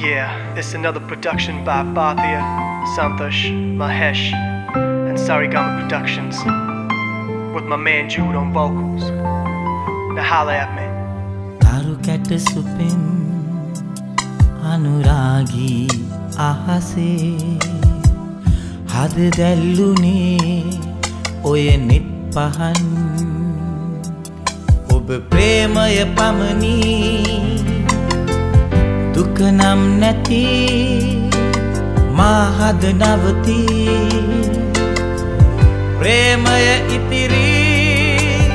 Yeah, it's another production by Bhatia, Santosh, Mahesh, and Sarigama Productions. With my man Jude on vocals. Now holla at me. තරු කැට සුපෙන් අනුරාගී අහසේ හද දැල්ලුනේ ඔය නෙත් පහන් ඔබ ප්‍රේමය පමණි දුකනම් නැති මාහද නවති. ප්‍රේමය ඉතිරි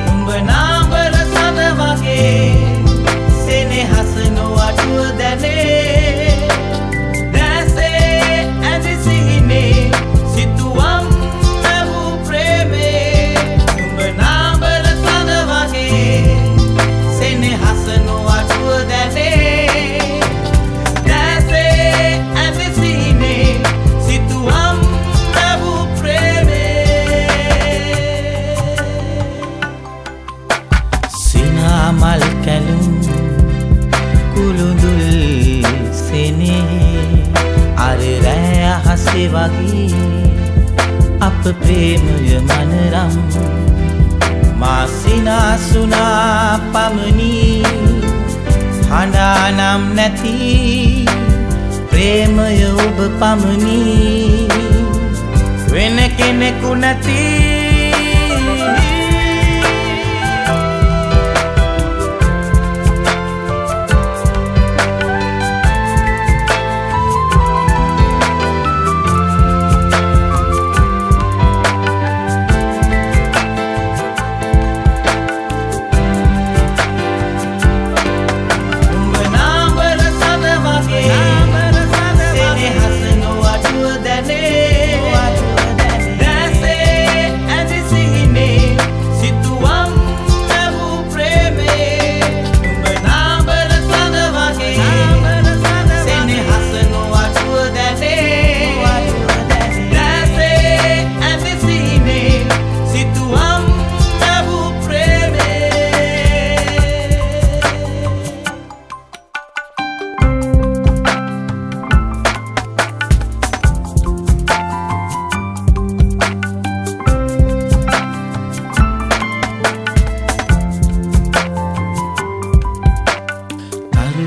උඹ නාඹර සද වගේ සෙනෙහස නොඅඩුව දැනේ සිනාමල් කැලුම් කුළුඳුල් සෙනේ. අර රෑ අහසේ වගේ අප ප්‍රේමය මනරම්. මා සිනාසුනා පමණි. හඬානම් නැති ප්‍රේමය ඔබ පමණි. වෙන කෙනෙකු නැති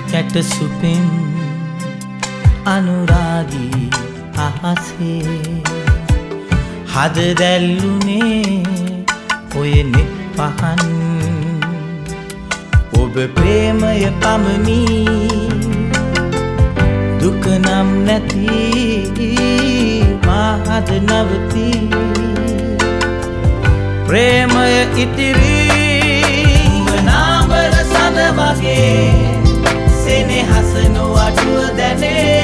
තරු කැට සුපෙන් අනුරාගී අහසේ. හද දැල්ලුනේ ඔය නෙත් පහන්. ඔබ ප්‍රේමය පමණි. දුකනම් නැති මාහද නවති. ප්‍රේමය ඉතිරි. Listen, no, I do that name.